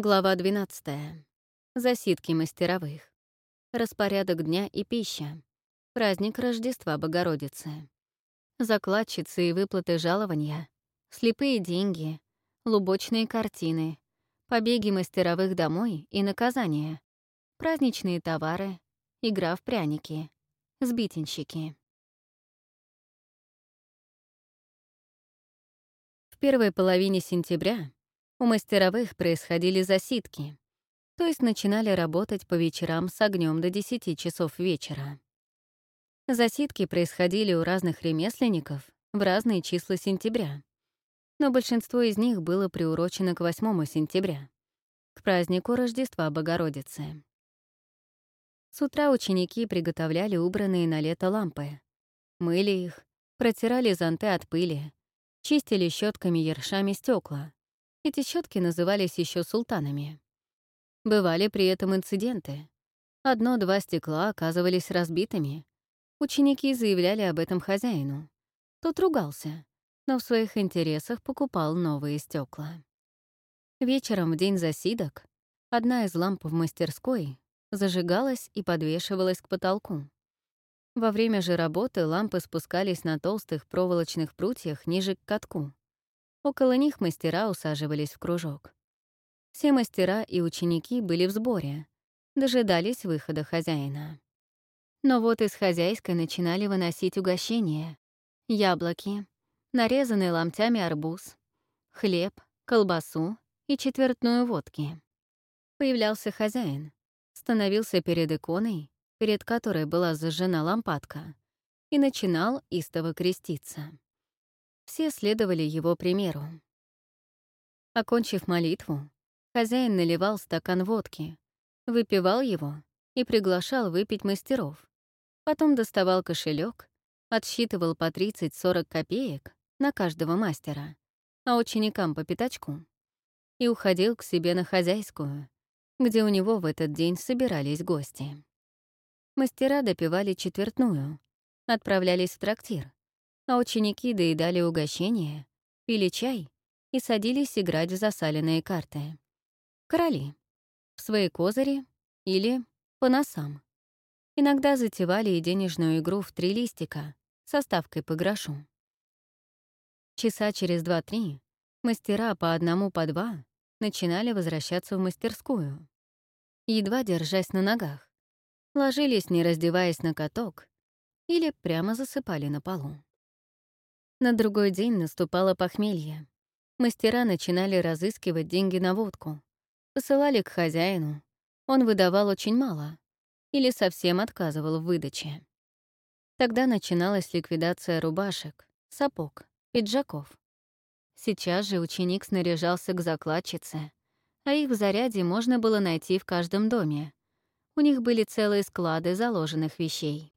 Глава 12. Засидки мастеровых. Распорядок дня и пища. Праздник Рождества Богородицы. Закладчицы и выплаты жалования. Слепые деньги. Лубочные картины. Побеги мастеровых домой и наказания. Праздничные товары. Игра в пряники. Сбитенщики. В первой половине сентября у мастеровых происходили засидки, то есть начинали работать по вечерам с огнем до 10 часов вечера. Засидки происходили у разных ремесленников в разные числа сентября, но большинство из них было приурочено к 8 сентября, к празднику Рождества Богородицы. С утра ученики приготовляли убранные на лето лампы, мыли их, протирали зонты от пыли, чистили щетками ершами стекла, эти щетки назывались еще султанами. Бывали при этом инциденты. Одно-два стекла оказывались разбитыми. Ученики заявляли об этом хозяину. Тот ругался, но в своих интересах покупал новые стекла. Вечером в день засидок одна из ламп в мастерской зажигалась и подвешивалась к потолку. Во время же работы лампы спускались на толстых проволочных прутьях ниже к катку. Около них мастера усаживались в кружок. Все мастера и ученики были в сборе, дожидались выхода хозяина. Но вот из хозяйской начинали выносить угощения. Яблоки, нарезанный ломтями арбуз, хлеб, колбасу и четвертную водки. Появлялся хозяин, становился перед иконой, перед которой была зажжена лампадка, и начинал истово креститься. Все следовали его примеру. Окончив молитву, хозяин наливал стакан водки, выпивал его и приглашал выпить мастеров. Потом доставал кошелек, отсчитывал по 30-40 копеек на каждого мастера, а ученикам по пятачку, и уходил к себе на хозяйскую, где у него в этот день собирались гости. Мастера допивали четвертную, отправлялись в трактир, а ученики доедали угощения, пили чай и садились играть в засаленные карты. Короли. В свои козыри или по носам. Иногда затевали и денежную игру в три листика со ставкой по грошу. Часа через два-три мастера по одному по два начинали возвращаться в мастерскую. Едва держась на ногах, ложились, не раздеваясь на каток, или прямо засыпали на полу. На другой день наступало похмелье. Мастера начинали разыскивать деньги на водку. Посылали к хозяину. Он выдавал очень мало. Или совсем отказывал в выдаче. Тогда начиналась ликвидация рубашек, сапог, пиджаков. Сейчас же ученик снаряжался к закладчице, а их в заряде можно было найти в каждом доме. У них были целые склады заложенных вещей.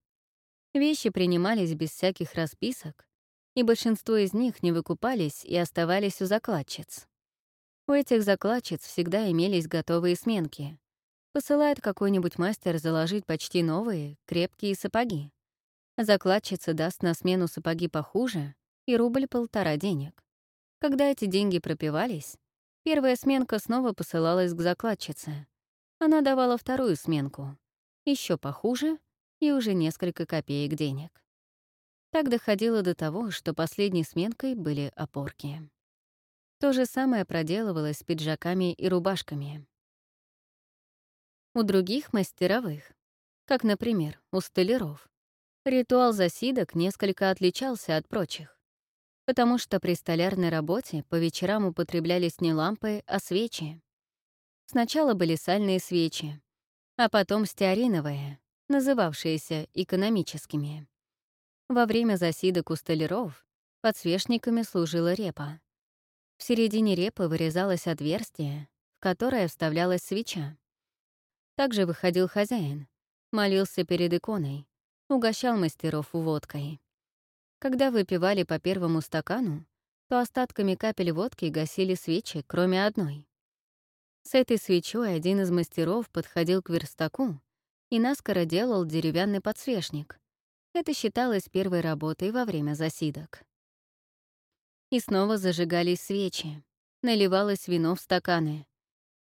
Вещи принимались без всяких расписок, и большинство из них не выкупались и оставались у закладчиц. У этих закладчиц всегда имелись готовые сменки. Посылает какой-нибудь мастер заложить почти новые, крепкие сапоги. Закладчица даст на смену сапоги похуже и рубль-полтора денег. Когда эти деньги пропивались, первая сменка снова посылалась к закладчице. Она давала вторую сменку, еще похуже и уже несколько копеек денег. Так доходило до того, что последней сменкой были опорки. То же самое проделывалось с пиджаками и рубашками. У других мастеровых, как, например, у столяров, ритуал засидок несколько отличался от прочих, потому что при столярной работе по вечерам употреблялись не лампы, а свечи. Сначала были сальные свечи, а потом стеариновые, называвшиеся экономическими. Во время засидок у столяров подсвечниками служила репа. В середине репы вырезалось отверстие, в которое вставлялась свеча. Также выходил хозяин, молился перед иконой, угощал мастеров водкой. Когда выпивали по первому стакану, то остатками капель водки гасили свечи, кроме одной. С этой свечой один из мастеров подходил к верстаку и наскоро делал деревянный подсвечник, это считалось первой работой во время засидок. И снова зажигались свечи, наливалось вино в стаканы.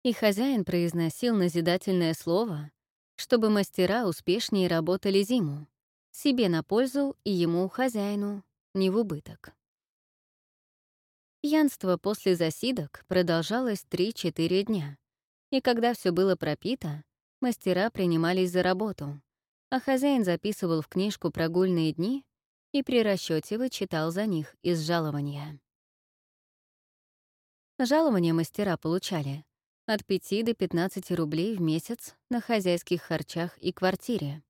И хозяин произносил назидательное слово, чтобы мастера успешнее работали зиму, себе на пользу и ему, хозяину, не в убыток. Пьянство после засидок продолжалось 3-4 дня, и когда все было пропито, мастера принимались за работу, а хозяин записывал в книжку прогульные дни и при расчете вычитал за них из жалования. Жалования мастера получали от 5 до 15 рублей в месяц на хозяйских харчах и квартире.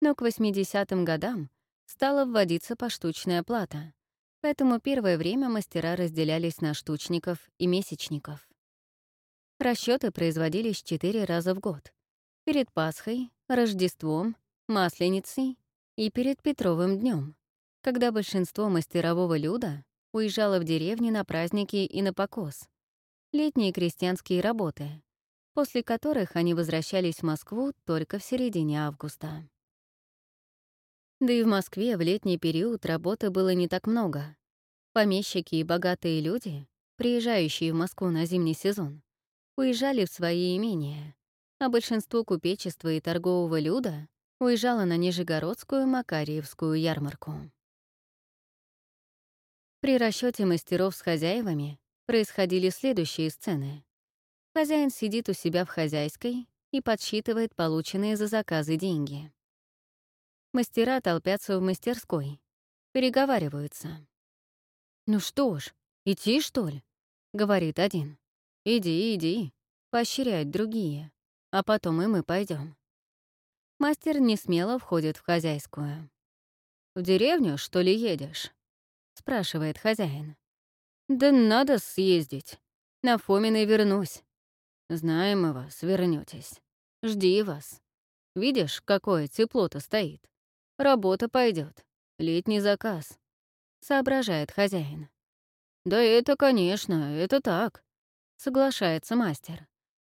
Но к 80-м годам стала вводиться поштучная плата, поэтому первое время мастера разделялись на штучников и месячников. Расчеты производились четыре раза в год. Перед Пасхой, Рождеством, Масленицей и перед Петровым днем, когда большинство мастерового люда уезжало в деревни на праздники и на покос, летние крестьянские работы, после которых они возвращались в Москву только в середине августа. Да и в Москве в летний период работы было не так много. Помещики и богатые люди, приезжающие в Москву на зимний сезон, уезжали в свои имения, а большинство купечества и торгового люда уезжало на Нижегородскую Макарьевскую ярмарку. При расчете мастеров с хозяевами происходили следующие сцены. Хозяин сидит у себя в хозяйской и подсчитывает полученные за заказы деньги. Мастера толпятся в мастерской, переговариваются. «Ну что ж, идти, что ли?» — говорит один. «Иди, иди», — поощряют другие. А потом и мы пойдем. Мастер не смело входит в хозяйскую. «В деревню, что ли, едешь?» — спрашивает хозяин. «Да надо съездить. На Фоминой вернусь. Знаем мы вас, вернётесь. Жди вас. Видишь, какое тепло-то стоит. Работа пойдет. Летний заказ», — соображает хозяин. «Да это, конечно, это так», — соглашается мастер.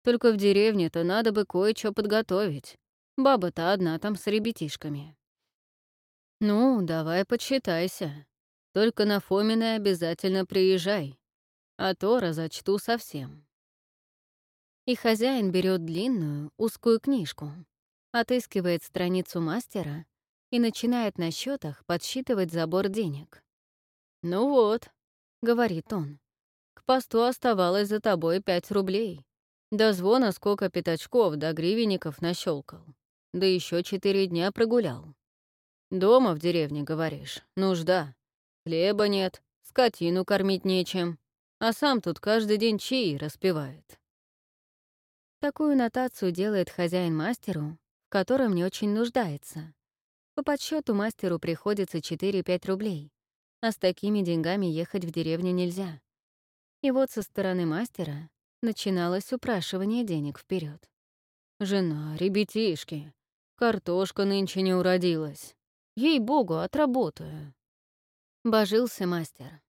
«Только в деревне-то надо бы кое-что подготовить. Баба-то одна там с ребятишками». «Ну, давай подсчитайся», только на Фоминой обязательно приезжай, а то разочту совсем. И хозяин берет длинную, узкую книжку, отыскивает страницу мастера и начинает на счетах подсчитывать забор денег. «Ну вот», — говорит он, — «к посту оставалось за тобой пять рублей. До звона сколько пятачков до гривенников нащелкал. Да еще четыре дня прогулял. Дома в деревне, говоришь, нужда. Хлеба нет, скотину кормить нечем, а сам тут каждый день чаи распевает. Такую нотацию делает хозяин мастеру, в котором не очень нуждается. По подсчету мастеру приходится 4-5 рублей, а с такими деньгами ехать в деревню нельзя. И вот со стороны мастера начиналось упрашивание денег вперед. «Жена, ребятишки, картошка нынче не уродилась. Ей-богу, отработаю». Божился мастер.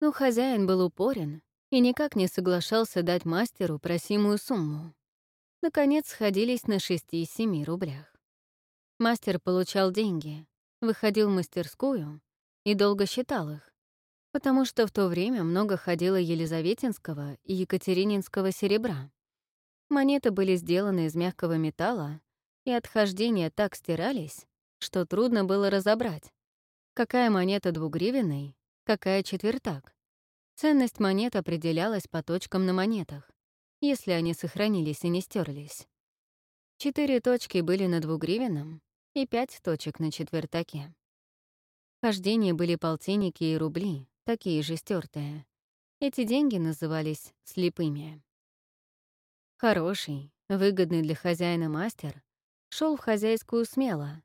Но хозяин был упорен и никак не соглашался дать мастеру просимую сумму. Наконец сходились на 6-7 рублях. Мастер получал деньги, выходил в мастерскую и долго считал их, потому что в то время много ходило елизаветинского и екатерининского серебра. Монеты были сделаны из мягкого металла, и отхождения так стирались, что трудно было разобрать, Какая монета двугривенной, какая четвертак. Ценность монет определялась по точкам на монетах, если они сохранились и не стерлись. Четыре точки были на двугривенном и пять точек на четвертаке. Хождения были полтинники и рубли, такие же стертые. Эти деньги назывались слепыми. Хороший, выгодный для хозяина мастер шел в хозяйскую смело,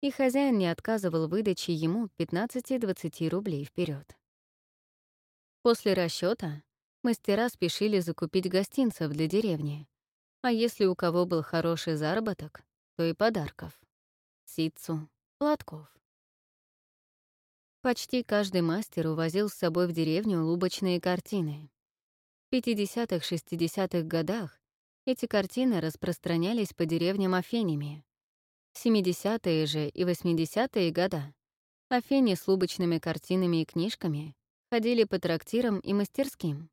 и хозяин не отказывал выдаче ему 15-20 рублей вперед. После расчета мастера спешили закупить гостинцев для деревни, а если у кого был хороший заработок, то и подарков — ситцу, платков. Почти каждый мастер увозил с собой в деревню лубочные картины. В 50-60-х годах эти картины распространялись по деревням Афенями, 70-е же и 80-е года Афени с лубочными картинами и книжками ходили по трактирам и мастерским,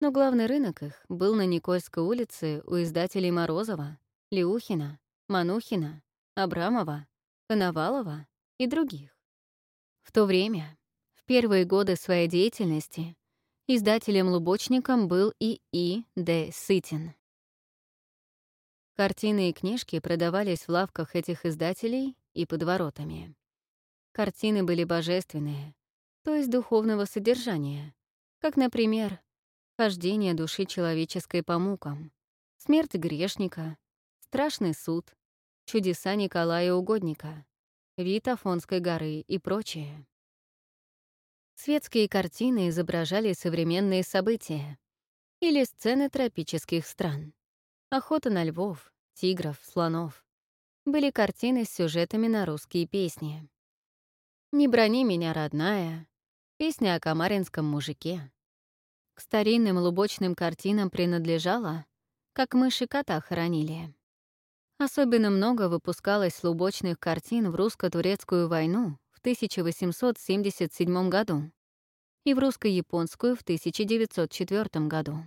Но главный рынок их был на Никольской улице у издателей Морозова, Леухина, Манухина, Абрамова, Коновалова и других. В то время, в первые годы своей деятельности, издателем-лубочником был и И. Д. Сытин. Картины и книжки продавались в лавках этих издателей и под воротами. Картины были божественные, то есть духовного содержания, как, например, «Хождение души человеческой по мукам», «Смерть грешника», «Страшный суд», «Чудеса Николая Угодника», «Вид Афонской горы» и прочее. Светские картины изображали современные события или сцены тропических стран. Охота на львов, тигров, слонов. Были картины с сюжетами на русские песни. «Не брони меня, родная», песня о камаринском мужике. К старинным лубочным картинам принадлежала, как мыши кота хоронили. Особенно много выпускалось лубочных картин в русско-турецкую войну в 1877 году и в русско-японскую в 1904 году.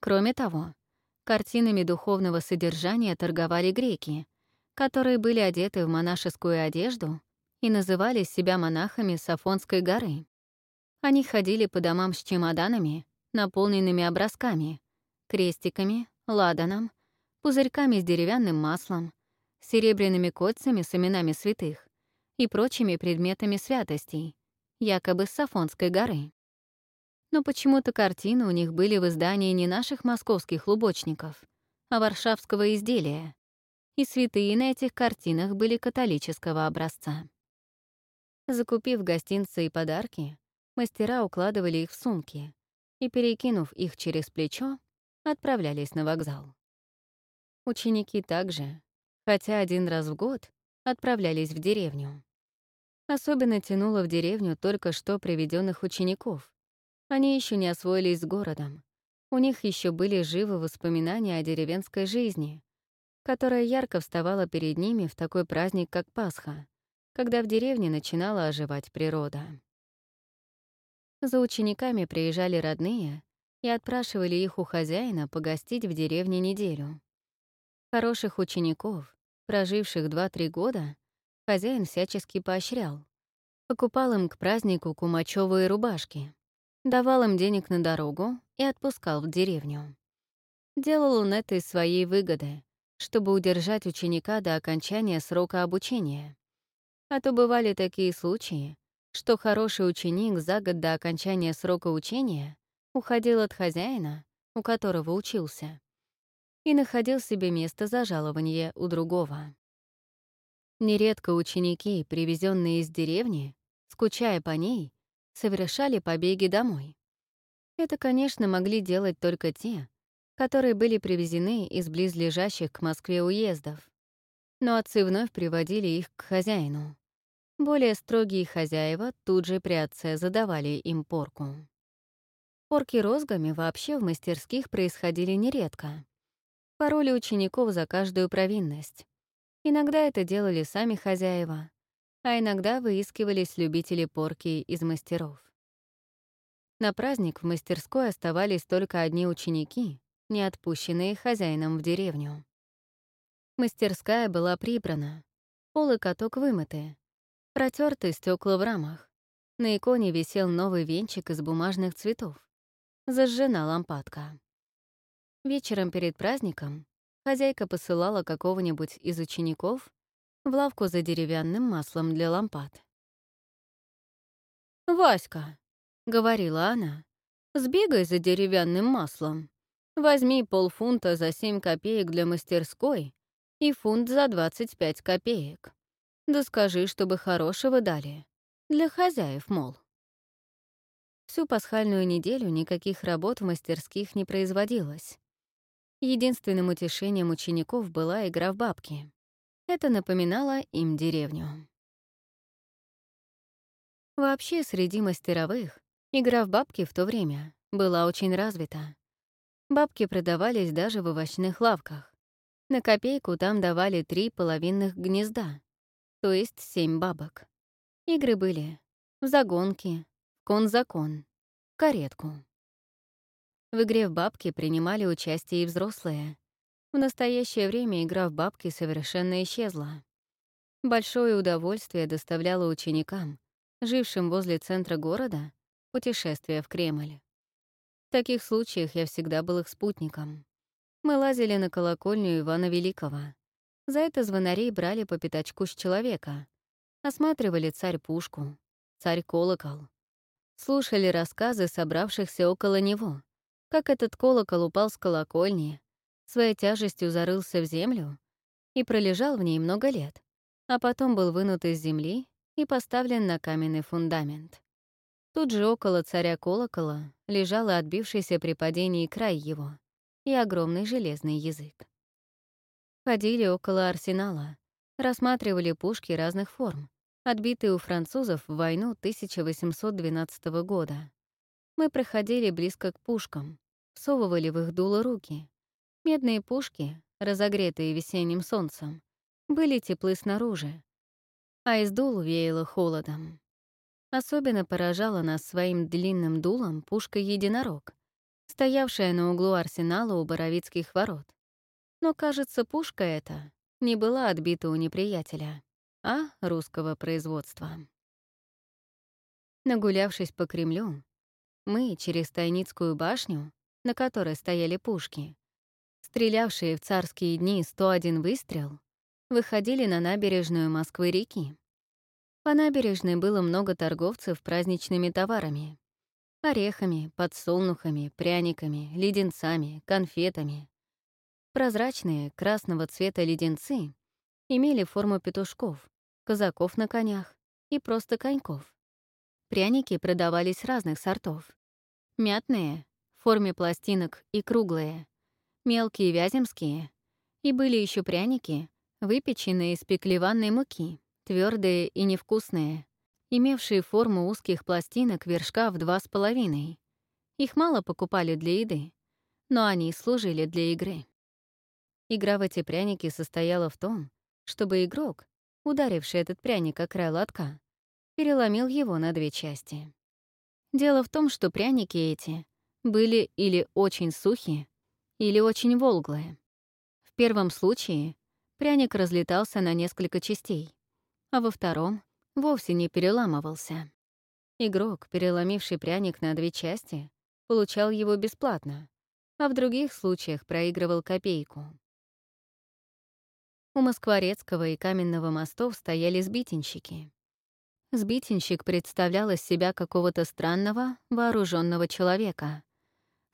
Кроме того, Картинами духовного содержания торговали греки, которые были одеты в монашескую одежду и называли себя монахами Сафонской горы. Они ходили по домам с чемоданами, наполненными образками, крестиками, ладаном, пузырьками с деревянным маслом, серебряными кольцами с именами святых и прочими предметами святостей, якобы с Сафонской горы но почему-то картины у них были в издании не наших московских лубочников, а варшавского изделия, и святые на этих картинах были католического образца. Закупив гостинцы и подарки, мастера укладывали их в сумки и, перекинув их через плечо, отправлялись на вокзал. Ученики также, хотя один раз в год, отправлялись в деревню. Особенно тянуло в деревню только что приведенных учеников, они еще не освоились с городом. У них еще были живы воспоминания о деревенской жизни, которая ярко вставала перед ними в такой праздник, как Пасха, когда в деревне начинала оживать природа. За учениками приезжали родные и отпрашивали их у хозяина погостить в деревне неделю. Хороших учеников, проживших 2-3 года, хозяин всячески поощрял. Покупал им к празднику кумачевые рубашки, давал им денег на дорогу и отпускал в деревню. Делал он это из своей выгоды, чтобы удержать ученика до окончания срока обучения. А то бывали такие случаи, что хороший ученик за год до окончания срока учения уходил от хозяина, у которого учился, и находил себе место за жалование у другого. Нередко ученики, привезенные из деревни, скучая по ней, совершали побеги домой. Это, конечно, могли делать только те, которые были привезены из близлежащих к Москве уездов. Но отцы вновь приводили их к хозяину. Более строгие хозяева тут же при отце задавали им порку. Порки розгами вообще в мастерских происходили нередко. Пароли учеников за каждую провинность. Иногда это делали сами хозяева, а иногда выискивались любители порки из мастеров. На праздник в мастерской оставались только одни ученики, не отпущенные хозяином в деревню. Мастерская была прибрана, пол и каток вымыты, протерты стекла в рамах. На иконе висел новый венчик из бумажных цветов. Зажжена лампадка. Вечером перед праздником хозяйка посылала какого-нибудь из учеников в лавку за деревянным маслом для лампад. «Васька», — говорила она, — «сбегай за деревянным маслом. Возьми полфунта за 7 копеек для мастерской и фунт за 25 копеек. Да скажи, чтобы хорошего дали. Для хозяев, мол». Всю пасхальную неделю никаких работ в мастерских не производилось. Единственным утешением учеников была игра в бабки. Это напоминало им деревню. Вообще, среди мастеровых игра в бабки в то время была очень развита. Бабки продавались даже в овощных лавках. На копейку там давали три половинных гнезда, то есть семь бабок. Игры были в загонки, кон-закон, каретку. В игре в бабки принимали участие и взрослые. В настоящее время игра в бабки совершенно исчезла. Большое удовольствие доставляло ученикам, жившим возле центра города, путешествие в Кремль. В таких случаях я всегда был их спутником. Мы лазили на колокольню Ивана Великого. За это звонарей брали по пятачку с человека. Осматривали царь-пушку, царь-колокол. Слушали рассказы собравшихся около него, как этот колокол упал с колокольни, своей тяжестью зарылся в землю и пролежал в ней много лет, а потом был вынут из земли и поставлен на каменный фундамент. Тут же около царя колокола лежал отбившийся при падении край его и огромный железный язык. Ходили около арсенала, рассматривали пушки разных форм, отбитые у французов в войну 1812 года. Мы проходили близко к пушкам, всовывали в их дуло руки. Медные пушки, разогретые весенним солнцем, были теплы снаружи, а из дул веяло холодом. Особенно поражала нас своим длинным дулом пушка «Единорог», стоявшая на углу арсенала у Боровицких ворот. Но, кажется, пушка эта не была отбита у неприятеля, а русского производства. Нагулявшись по Кремлю, мы через Тайницкую башню, на которой стояли пушки, стрелявшие в царские дни 101 выстрел, выходили на набережную Москвы-реки. По набережной было много торговцев праздничными товарами. Орехами, подсолнухами, пряниками, леденцами, конфетами. Прозрачные, красного цвета леденцы имели форму петушков, казаков на конях и просто коньков. Пряники продавались разных сортов. Мятные, в форме пластинок и круглые, мелкие вяземские, и были еще пряники, выпеченные из пеклеванной муки, твердые и невкусные, имевшие форму узких пластинок вершка в два с половиной. Их мало покупали для еды, но они служили для игры. Игра в эти пряники состояла в том, чтобы игрок, ударивший этот пряник о край лотка, переломил его на две части. Дело в том, что пряники эти были или очень сухие, или очень волглые. В первом случае пряник разлетался на несколько частей, а во втором вовсе не переламывался. Игрок, переломивший пряник на две части, получал его бесплатно, а в других случаях проигрывал копейку. У Москворецкого и Каменного мостов стояли сбитенщики. Сбитенщик представлял из себя какого-то странного, вооруженного человека.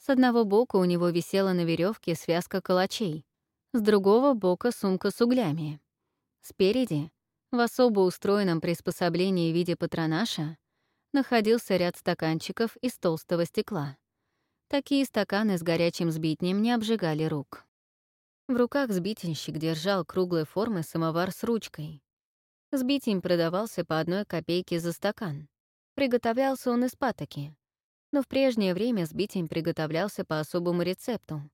С одного бока у него висела на веревке связка калачей, с другого бока сумка с углями. Спереди, в особо устроенном приспособлении в виде патронаша, находился ряд стаканчиков из толстого стекла. Такие стаканы с горячим сбитнем не обжигали рук. В руках сбитенщик держал круглой формы самовар с ручкой. Сбитень продавался по одной копейке за стакан. Приготовлялся он из патоки. Но в прежнее время сбитень приготовлялся по особому рецепту,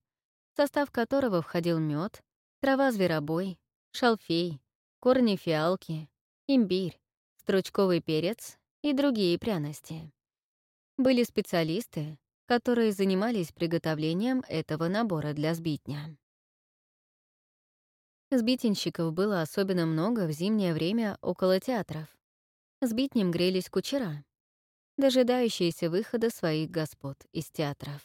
в состав которого входил мед, трава зверобой, шалфей, корни фиалки, имбирь, стручковый перец и другие пряности. Были специалисты, которые занимались приготовлением этого набора для сбитня. Сбитенщиков было особенно много в зимнее время около театров. Сбитнем грелись кучера, дожидающиеся выхода своих господ из театров.